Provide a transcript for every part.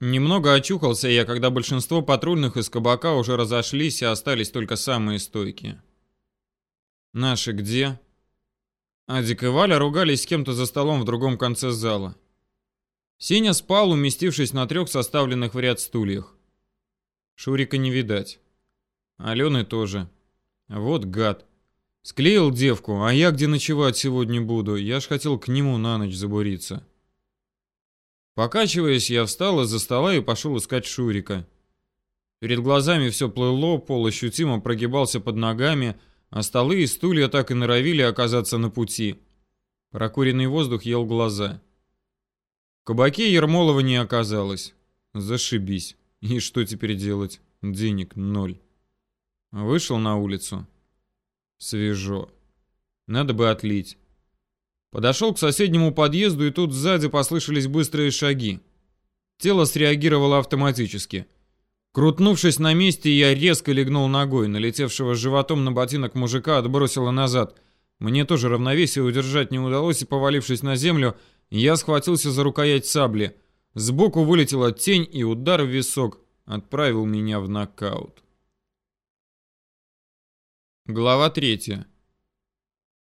Немного очухался я, когда большинство патрульных из кабака уже разошлись и остались только самые стойкие. Наши где? Адик и Валя ругались с кем-то за столом в другом конце зала. Сеня спал, уместившись на трех составленных в ряд стульях. Шурика не видать. Алены тоже. Вот гад. Склеил девку, а я где ночевать сегодня буду? Я ж хотел к нему на ночь забуриться. Покачиваясь, я встал из-за стола и пошел искать Шурика. Перед глазами все плыло, пол ощутимо прогибался под ногами, а столы и стулья так и норовили оказаться на пути. Прокуренный воздух ел глаза. В кабаке Ермолова не оказалось. Зашибись. И что теперь делать? Денег ноль. Вышел на улицу. Свежо. Надо бы отлить. Подошел к соседнему подъезду, и тут сзади послышались быстрые шаги. Тело среагировало автоматически. Крутнувшись на месте, я резко легнул ногой. Налетевшего животом на ботинок мужика отбросило назад. Мне тоже равновесие удержать не удалось, и, повалившись на землю, я схватился за рукоять сабли. Сбоку вылетела тень, и удар в висок отправил меня в нокаут. Глава третья.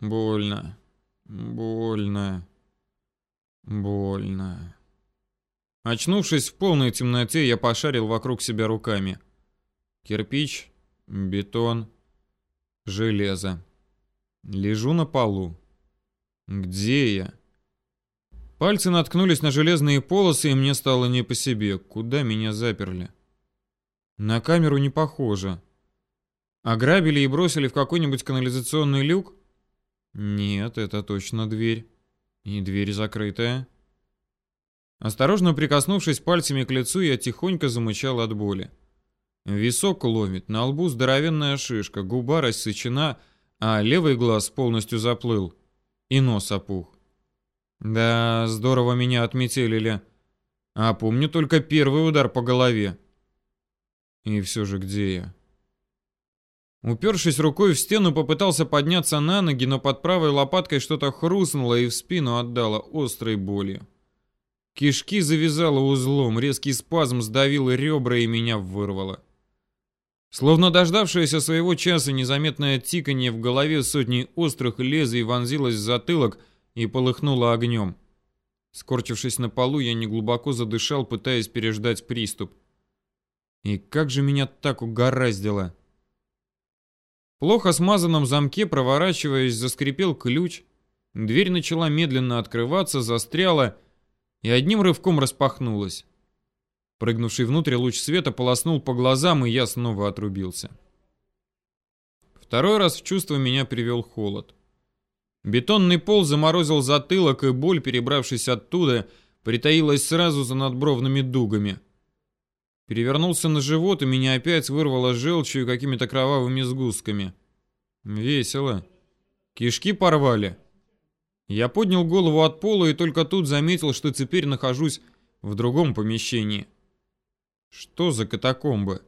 Больно. Больно. Больно. Очнувшись в полной темноте, я пошарил вокруг себя руками. Кирпич, бетон, железо. Лежу на полу. Где я? Пальцы наткнулись на железные полосы, и мне стало не по себе. Куда меня заперли? На камеру не похоже. Ограбили и бросили в какой-нибудь канализационный люк? Нет, это точно дверь. И дверь закрытая. Осторожно прикоснувшись пальцами к лицу, я тихонько замычал от боли. Висок ломит, на лбу здоровенная шишка, губа рассечена, а левый глаз полностью заплыл. И нос опух. Да, здорово меня отметелили. А помню только первый удар по голове. И все же где я? Упершись рукой в стену, попытался подняться на ноги, но под правой лопаткой что-то хрустнуло и в спину отдало острой болью. Кишки завязало узлом, резкий спазм сдавил ребра и меня вырвало. Словно дождавшееся своего часа незаметное тиканье в голове сотни острых лезвий вонзилось в затылок и полыхнуло огнем. Скорчившись на полу, я неглубоко задышал, пытаясь переждать приступ. И как же меня так угораздило! Плохо смазанном замке, проворачиваясь, заскрипел ключ. Дверь начала медленно открываться, застряла и одним рывком распахнулась. Прыгнувший внутрь луч света полоснул по глазам, и я снова отрубился. Второй раз в чувство меня привел холод. Бетонный пол заморозил затылок, и боль, перебравшись оттуда, притаилась сразу за надбровными дугами. Перевернулся на живот, и меня опять вырвало желчью и какими-то кровавыми сгустками. Весело. Кишки порвали. Я поднял голову от пола и только тут заметил, что теперь нахожусь в другом помещении. Что за катакомбы?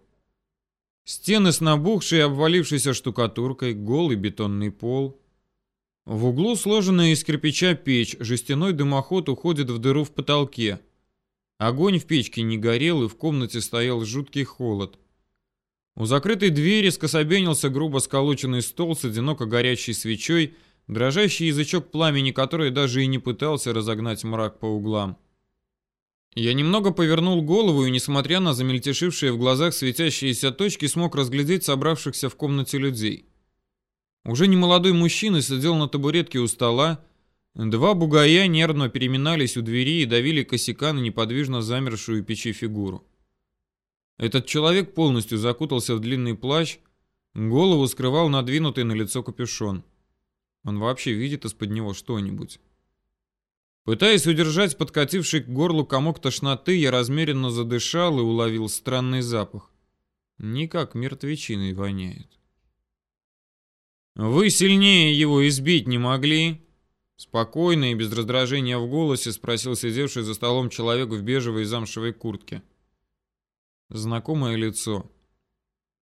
Стены с набухшей и обвалившейся штукатуркой, голый бетонный пол. В углу сложенная из кирпича печь, жестяной дымоход уходит в дыру в потолке. Огонь в печке не горел, и в комнате стоял жуткий холод. У закрытой двери скособенился грубо сколоченный стол с одиноко горящей свечой, дрожащий язычок пламени, который даже и не пытался разогнать мрак по углам. Я немного повернул голову и, несмотря на замельтешившие в глазах светящиеся точки, смог разглядеть собравшихся в комнате людей. Уже немолодой мужчина сидел на табуретке у стола, Два бугая нервно переминались у двери и давили косяка на неподвижно замершую печи фигуру. Этот человек полностью закутался в длинный плащ, голову скрывал надвинутый на лицо капюшон. Он вообще видит из-под него что-нибудь. Пытаясь удержать подкативший к горлу комок тошноты, я размеренно задышал и уловил странный запах. Никак мертвечиной воняет. «Вы сильнее его избить не могли?» Спокойно и без раздражения в голосе спросил сидевший за столом человек в бежевой замшевой куртке. Знакомое лицо.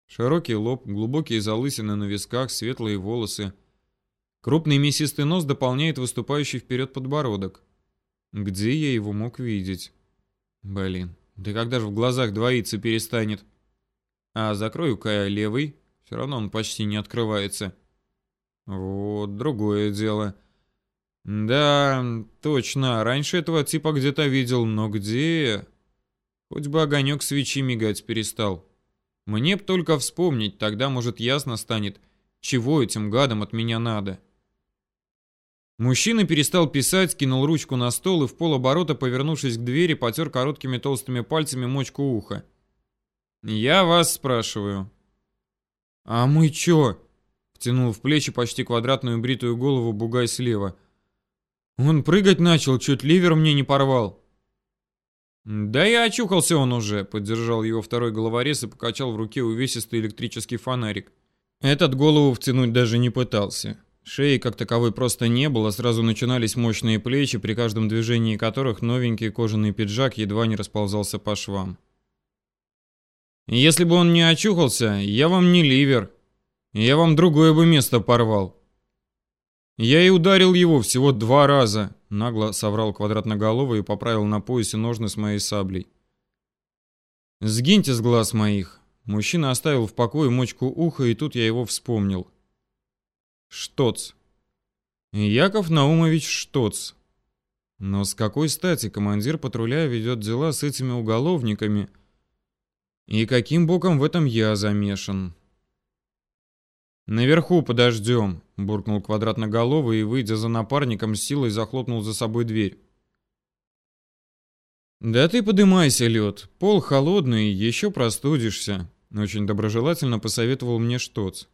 Широкий лоб, глубокие залысины на висках, светлые волосы. Крупный мясистый нос дополняет выступающий вперед подбородок. Где я его мог видеть? Блин, Да когда же в глазах двоиться перестанет? А закрою-ка я левый, все равно он почти не открывается. Вот, другое дело. Да, точно, раньше этого типа где-то видел, но где? Хоть бы огонек свечи мигать перестал. Мне б только вспомнить, тогда, может, ясно станет, чего этим гадам от меня надо. Мужчина перестал писать, кинул ручку на стол и в полоборота, повернувшись к двери, потер короткими толстыми пальцами мочку уха. «Я вас спрашиваю». «А мы чё?» — втянул в плечи почти квадратную бритую голову бугай слева. «Он прыгать начал, чуть ливер мне не порвал». «Да я очухался он уже», — поддержал его второй головорез и покачал в руке увесистый электрический фонарик. Этот голову втянуть даже не пытался. Шеи как таковой просто не было, сразу начинались мощные плечи, при каждом движении которых новенький кожаный пиджак едва не расползался по швам. «Если бы он не очухался, я вам не ливер. Я вам другое бы место порвал». «Я и ударил его всего два раза», — нагло соврал квадратноголовый и поправил на поясе ножны с моей саблей. «Сгиньте с глаз моих». Мужчина оставил в покое мочку уха, и тут я его вспомнил. Штоц. Яков Наумович Штоц. Но с какой стати командир патруля ведет дела с этими уголовниками? И каким боком в этом я замешан? «Наверху подождем», — буркнул квадратноголовый и, выйдя за напарником, с силой захлопнул за собой дверь. «Да ты подымайся, лед. Пол холодный, еще простудишься», — очень доброжелательно посоветовал мне Штоц.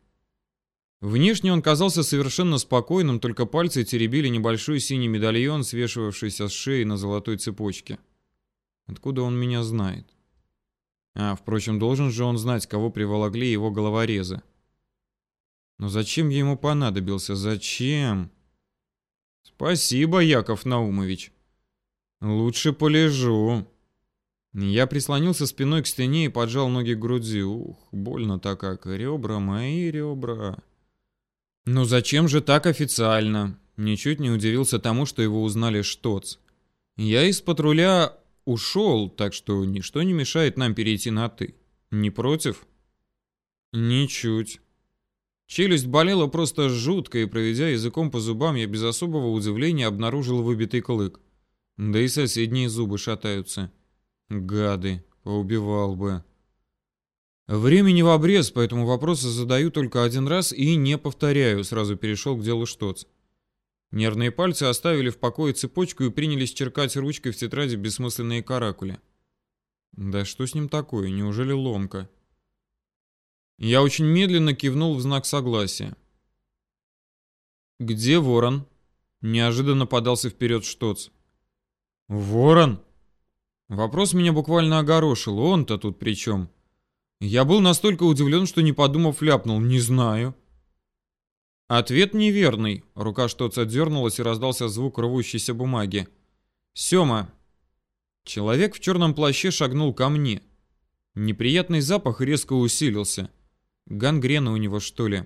Внешне он казался совершенно спокойным, только пальцы теребили небольшой синий медальон, свешивавшийся с шеи на золотой цепочке. Откуда он меня знает? А, впрочем, должен же он знать, кого приволокли его головорезы. Но зачем ему понадобился? Зачем? Спасибо, Яков Наумович. Лучше полежу. Я прислонился спиной к стене и поджал ноги к груди. Ух, больно-то как. Ребра мои, ребра. «Ну зачем же так официально?» Ничуть не удивился тому, что его узнали Штоц. «Я из патруля ушел, так что ничто не мешает нам перейти на «ты». Не против?» «Ничуть». Челюсть болела просто жутко, и, проведя языком по зубам, я без особого удивления обнаружил выбитый клык. Да и соседние зубы шатаются. Гады, поубивал бы. Времени в обрез, поэтому вопросы задаю только один раз и не повторяю, сразу перешел к делу Штоц. Нервные пальцы оставили в покое цепочку и принялись черкать ручкой в тетради бессмысленные каракули. Да что с ним такое? Неужели ломка? Я очень медленно кивнул в знак согласия. «Где ворон?» Неожиданно подался вперед Штоц. «Ворон?» Вопрос меня буквально огорошил. Он-то тут при чем? Я был настолько удивлен, что не подумав ляпнул «не знаю». Ответ неверный. Рука что-то отдернулась и раздался звук рвущейся бумаги. «Сема». Человек в черном плаще шагнул ко мне. Неприятный запах резко усилился. Гангрена у него, что ли?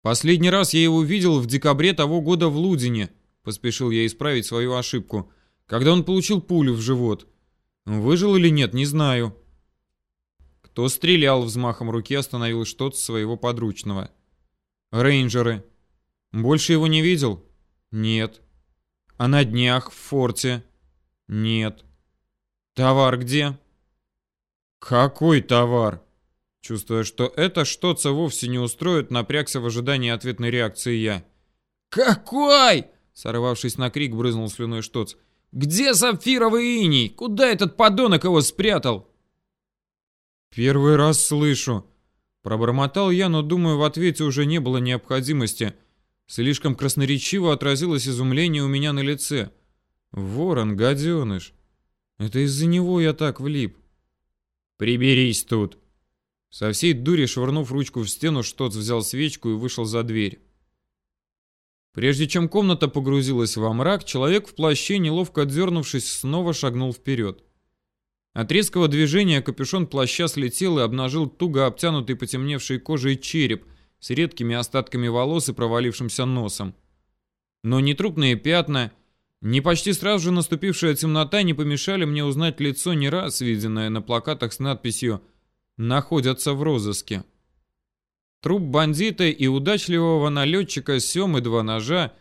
Последний раз я его видел в декабре того года в Лудине. Поспешил я исправить свою ошибку. Когда он получил пулю в живот. Выжил или нет, не знаю. Кто стрелял взмахом руки, остановил что-то своего подручного. Рейнджеры. Больше его не видел? Нет. А на днях в форте? Нет. Товар где? Какой товар? Чувствуя, что это что-то вовсе не устроит, напрягся в ожидании ответной реакции я. «Какой?» Сорвавшись на крик, брызнул слюной Штоц. «Где сапфировый иней? Куда этот подонок его спрятал?» «Первый раз слышу». Пробормотал я, но, думаю, в ответе уже не было необходимости. Слишком красноречиво отразилось изумление у меня на лице. «Ворон, гаденыш! Это из-за него я так влип». «Приберись тут!» Со всей дури швырнув ручку в стену, Штоц взял свечку и вышел за дверь. Прежде чем комната погрузилась во мрак, человек в плаще, неловко отдернувшись, снова шагнул вперед. От резкого движения капюшон плаща слетел и обнажил туго обтянутый потемневшей кожей череп с редкими остатками волос и провалившимся носом. Но ни трупные пятна, Не почти сразу же наступившая темнота не помешали мне узнать лицо не раз виденное на плакатах с надписью «Находятся в розыске». Труп бандита и удачливого налетчика Семы два ножа,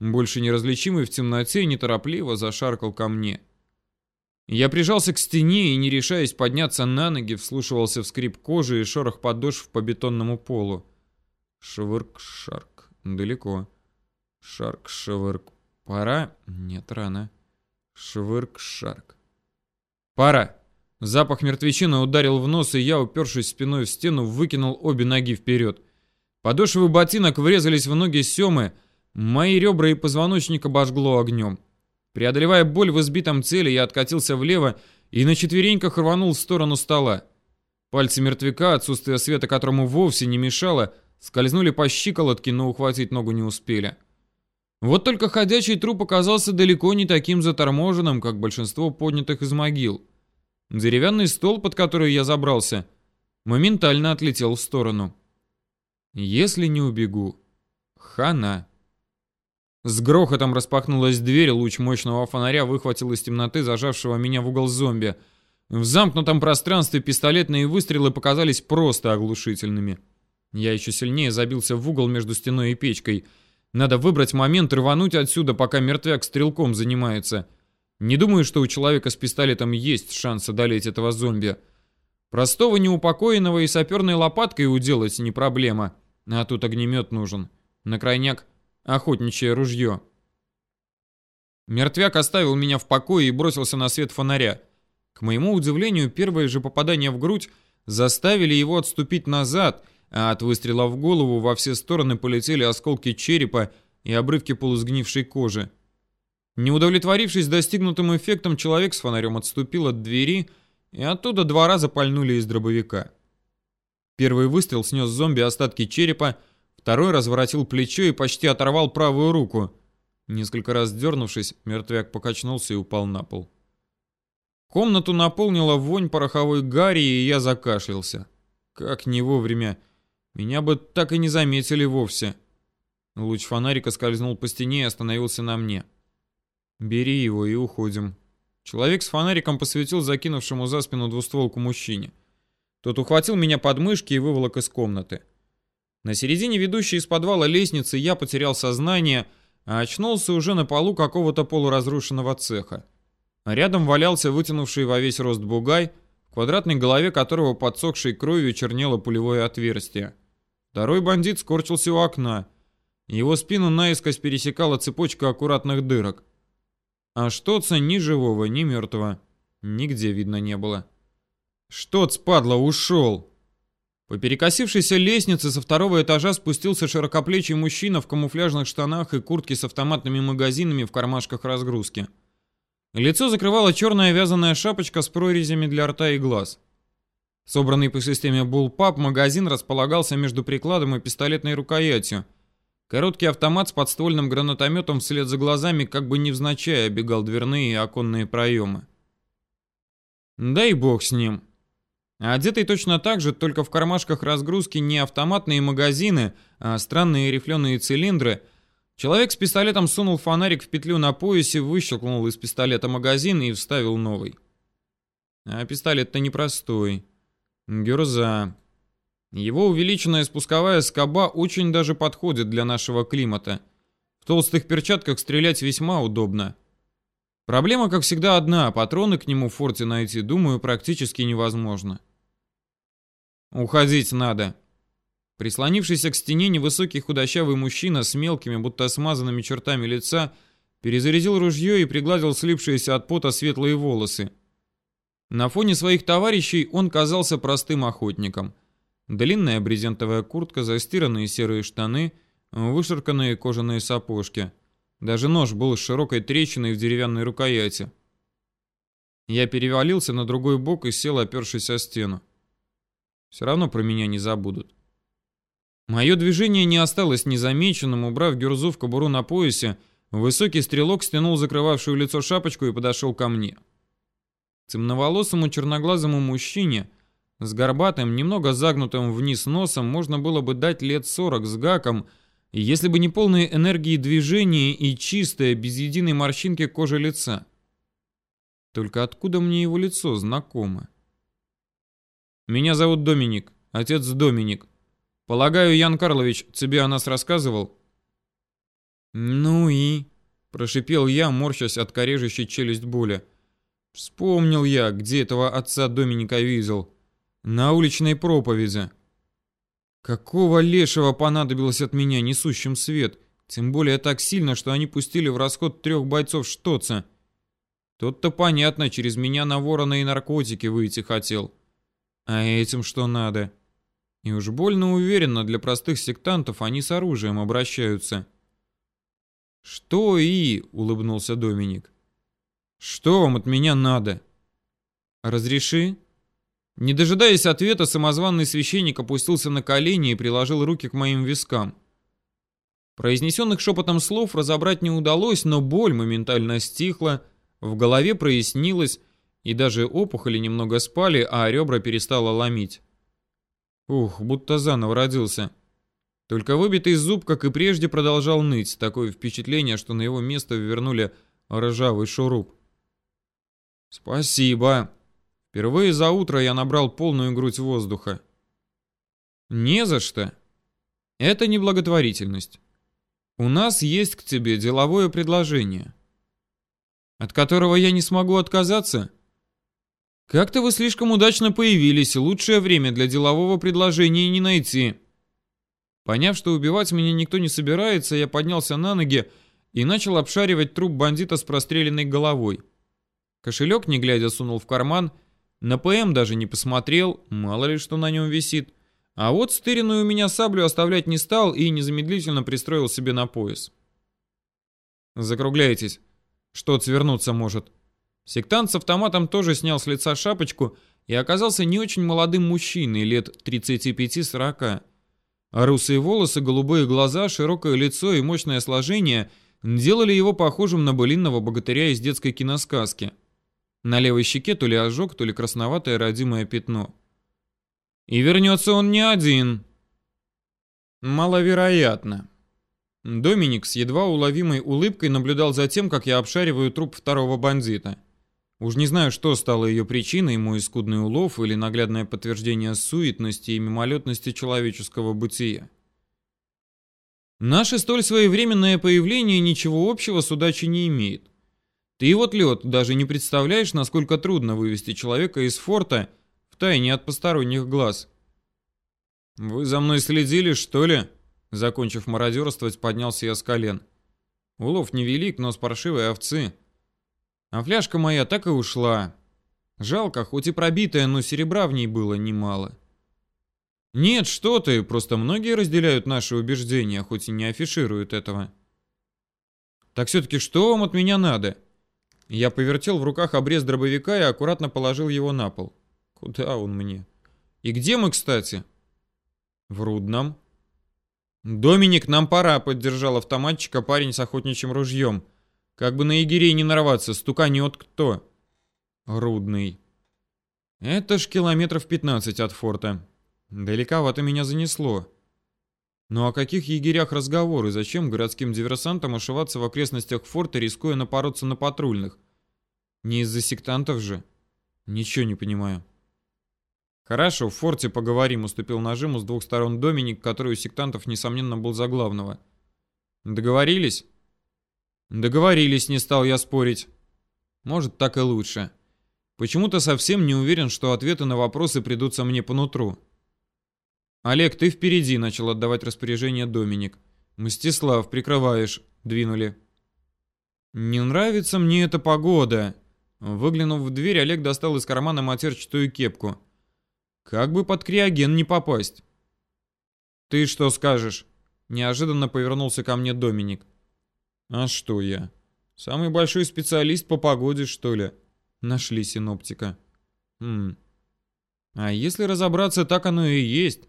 больше неразличимый в темноте, неторопливо зашаркал ко мне. Я прижался к стене и, не решаясь подняться на ноги, вслушивался в скрип кожи и шорох подошв по бетонному полу. Швырк-шарк. Далеко. Шарк-швырк. Пора? Нет, рано. Швырк-шарк. Пора. Запах мертвечины ударил в нос, и я, упершись спиной в стену, выкинул обе ноги вперед. Подошвы ботинок врезались в ноги Семы, мои ребра и позвоночник обожгло огнем. Преодолевая боль в избитом теле, я откатился влево и на четвереньках рванул в сторону стола. Пальцы мертвяка, отсутствие света которому вовсе не мешало, скользнули по щиколотке, но ухватить ногу не успели. Вот только ходячий труп оказался далеко не таким заторможенным, как большинство поднятых из могил. Деревянный стол, под который я забрался, моментально отлетел в сторону. Если не убегу, хана. С грохотом распахнулась дверь, луч мощного фонаря выхватил из темноты зажавшего меня в угол зомби. В замкнутом пространстве пистолетные выстрелы показались просто оглушительными. Я еще сильнее забился в угол между стеной и печкой — надо выбрать момент рвануть отсюда, пока мертвяк стрелком занимается. Не думаю, что у человека с пистолетом есть шанс одолеть этого зомби. Простого неупокоенного и саперной лопаткой уделать не проблема. А тут огнемет нужен. На крайняк охотничье ружье. Мертвяк оставил меня в покое и бросился на свет фонаря. К моему удивлению, первое же попадание в грудь заставили его отступить назад — а от выстрела в голову во все стороны полетели осколки черепа и обрывки полусгнившей кожи. Не удовлетворившись достигнутым эффектом, человек с фонарем отступил от двери, и оттуда два раза пальнули из дробовика. Первый выстрел снес зомби остатки черепа, второй разворотил плечо и почти оторвал правую руку. Несколько раз дернувшись, мертвяк покачнулся и упал на пол. Комнату наполнила вонь пороховой гари, и я закашлялся. Как не вовремя. Меня бы так и не заметили вовсе. Луч фонарика скользнул по стене и остановился на мне. «Бери его и уходим». Человек с фонариком посветил закинувшему за спину двустволку мужчине. Тот ухватил меня под мышки и выволок из комнаты. На середине ведущей из подвала лестницы я потерял сознание, а очнулся уже на полу какого-то полуразрушенного цеха. Рядом валялся вытянувший во весь рост бугай, в квадратной голове которого подсохшей кровью чернело пулевое отверстие. Второй бандит скорчился у окна. Его спину наискось пересекала цепочка аккуратных дырок. А Штоца ни живого, ни мертвого нигде видно не было. Штоц, падла, ушел! По перекосившейся лестнице со второго этажа спустился широкоплечий мужчина в камуфляжных штанах и куртке с автоматными магазинами в кармашках разгрузки. Лицо закрывала черная вязаная шапочка с прорезями для рта и глаз. Собранный по системе Bullpup магазин располагался между прикладом и пистолетной рукоятью. Короткий автомат с подствольным гранатометом вслед за глазами как бы невзначай обегал дверные и оконные проемы. Дай бог с ним. одетый точно так же, только в кармашках разгрузки не автоматные магазины, а странные рифленые цилиндры, человек с пистолетом сунул фонарик в петлю на поясе, выщелкнул из пистолета магазин и вставил новый. А пистолет-то непростой. Гюрза. Его увеличенная спусковая скоба очень даже подходит для нашего климата. В толстых перчатках стрелять весьма удобно. Проблема, как всегда, одна. Патроны к нему в форте найти, думаю, практически невозможно. Уходить надо. Прислонившийся к стене невысокий худощавый мужчина с мелкими, будто смазанными чертами лица, перезарядил ружье и пригладил слипшиеся от пота светлые волосы. На фоне своих товарищей он казался простым охотником. Длинная брезентовая куртка, застиранные серые штаны, вышарканные кожаные сапожки. Даже нож был с широкой трещиной в деревянной рукояти. Я перевалился на другой бок и сел, опершись о стену. Все равно про меня не забудут. Мое движение не осталось незамеченным, убрав гюрзу в кобуру на поясе, высокий стрелок стянул закрывавшую лицо шапочку и подошел ко мне. Темноволосому черноглазому мужчине с горбатым, немного загнутым вниз носом можно было бы дать лет сорок с гаком, если бы не полные энергии движения и чистая, без единой морщинки кожа лица. Только откуда мне его лицо знакомо? Меня зовут Доминик, отец Доминик. Полагаю, Ян Карлович тебе о нас рассказывал? Ну и... Прошипел я, морщась от корежащей челюсть боли. Вспомнил я, где этого отца Доминика видел. На уличной проповеди. Какого лешего понадобилось от меня несущим свет? Тем более так сильно, что они пустили в расход трех бойцов Штоца. Тот-то понятно, через меня на ворона и наркотики выйти хотел. А этим что надо? И уж больно уверенно для простых сектантов они с оружием обращаются. «Что и?» — улыбнулся Доминик. «Что вам от меня надо?» «Разреши?» Не дожидаясь ответа, самозванный священник опустился на колени и приложил руки к моим вискам. Произнесенных шепотом слов разобрать не удалось, но боль моментально стихла, в голове прояснилось, и даже опухоли немного спали, а ребра перестало ломить. Ух, будто заново родился. Только выбитый зуб, как и прежде, продолжал ныть. Такое впечатление, что на его место вернули ржавый шуруп. «Спасибо», Впервые за утро я набрал полную грудь воздуха. Не за что. Это не благотворительность. У нас есть к тебе деловое предложение, от которого я не смогу отказаться. Как-то вы слишком удачно появились, лучшее время для делового предложения не найти. Поняв, что убивать меня никто не собирается, я поднялся на ноги и начал обшаривать труп бандита с простреленной головой. Кошелек, не глядя, сунул в карман и на ПМ даже не посмотрел, мало ли что на нем висит. А вот стыренную у меня саблю оставлять не стал и незамедлительно пристроил себе на пояс. Закругляйтесь. Что свернуться может. Сектант с автоматом тоже снял с лица шапочку и оказался не очень молодым мужчиной, лет 35-40. А русые волосы, голубые глаза, широкое лицо и мощное сложение делали его похожим на былинного богатыря из детской киносказки. На левой щеке то ли ожог, то ли красноватое родимое пятно. И вернется он не один. Маловероятно. Доминик с едва уловимой улыбкой наблюдал за тем, как я обшариваю труп второго бандита. Уж не знаю, что стало ее причиной, мой скудный улов или наглядное подтверждение суетности и мимолетности человеческого бытия. Наше столь своевременное появление ничего общего с удачей не имеет. Ты вот, Лед, даже не представляешь, насколько трудно вывести человека из форта в тайне от посторонних глаз. Вы за мной следили, что ли? Закончив мародерствовать, поднялся я с колен. Улов невелик, но с паршивой овцы. А фляжка моя так и ушла. Жалко, хоть и пробитая, но серебра в ней было немало. Нет, что ты, просто многие разделяют наши убеждения, хоть и не афишируют этого. Так все-таки что вам от меня надо? Я повертел в руках обрез дробовика и аккуратно положил его на пол. Куда он мне? И где мы, кстати? В Рудном. Доминик, нам пора, поддержал автоматчика парень с охотничьим ружьем. Как бы на егерей не нарваться, стуканет кто? Рудный. Это ж километров 15 от форта. Далековато меня занесло. Ну о каких егерях разговоры? Зачем городским диверсантам ошиваться в окрестностях форта, рискуя напороться на патрульных? Не из-за сектантов же? Ничего не понимаю. Хорошо, в форте поговорим, уступил нажиму с двух сторон Доминик, который у сектантов, несомненно, был за главного. Договорились? Договорились, не стал я спорить. Может, так и лучше. Почему-то совсем не уверен, что ответы на вопросы придутся мне по нутру. «Олег, ты впереди», — начал отдавать распоряжение Доминик. «Мстислав, прикрываешь», — двинули. «Не нравится мне эта погода». Выглянув в дверь, Олег достал из кармана матерчатую кепку. «Как бы под криоген не попасть». «Ты что скажешь?» Неожиданно повернулся ко мне Доминик. «А что я? Самый большой специалист по погоде, что ли?» Нашли синоптика. «Хм. А если разобраться, так оно и есть.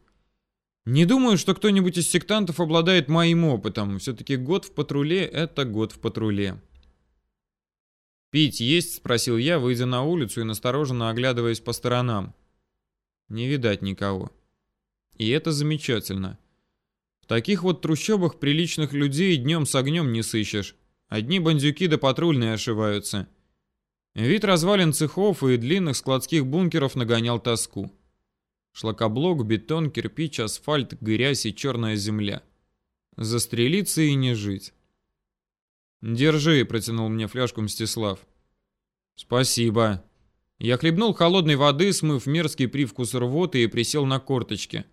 Не думаю, что кто-нибудь из сектантов обладает моим опытом. Все-таки год в патруле — это год в патруле. «Пить есть?» — спросил я, выйдя на улицу и настороженно оглядываясь по сторонам. Не видать никого. И это замечательно. В таких вот трущобах приличных людей днем с огнем не сыщешь. Одни бандюки да патрульные ошиваются. Вид развалин цехов и длинных складских бункеров нагонял тоску. Шлакоблок, бетон, кирпич, асфальт, грязь и черная земля. Застрелиться и не жить. «Держи», — протянул мне фляжку Мстислав. «Спасибо». Я хлебнул холодной воды, смыв мерзкий привкус рвоты и присел на корточки.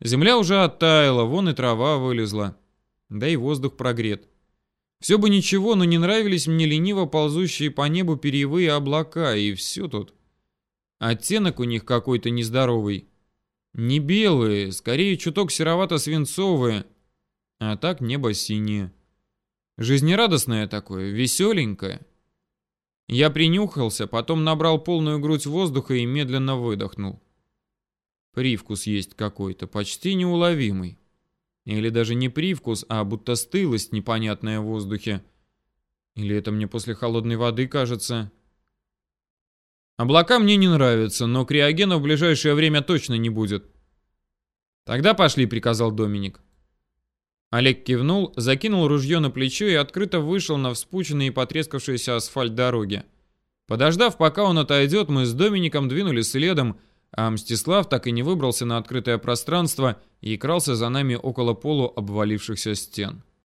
Земля уже оттаяла, вон и трава вылезла. Да и воздух прогрет. Все бы ничего, но не нравились мне лениво ползущие по небу перьевые облака, и все тут. Оттенок у них какой-то нездоровый. Не белые, скорее чуток серовато-свинцовые, а так небо синее. Жизнерадостное такое, веселенькое. Я принюхался, потом набрал полную грудь воздуха и медленно выдохнул. Привкус есть какой-то, почти неуловимый. Или даже не привкус, а будто стылость непонятная в воздухе. Или это мне после холодной воды кажется? Облака мне не нравятся, но криогена в ближайшее время точно не будет. Тогда пошли, приказал Доминик. Олег кивнул, закинул ружье на плечо и открыто вышел на вспученный и потрескавшийся асфальт дороги. Подождав, пока он отойдет, мы с Домиником двинулись следом, а Мстислав так и не выбрался на открытое пространство и крался за нами около полу обвалившихся стен.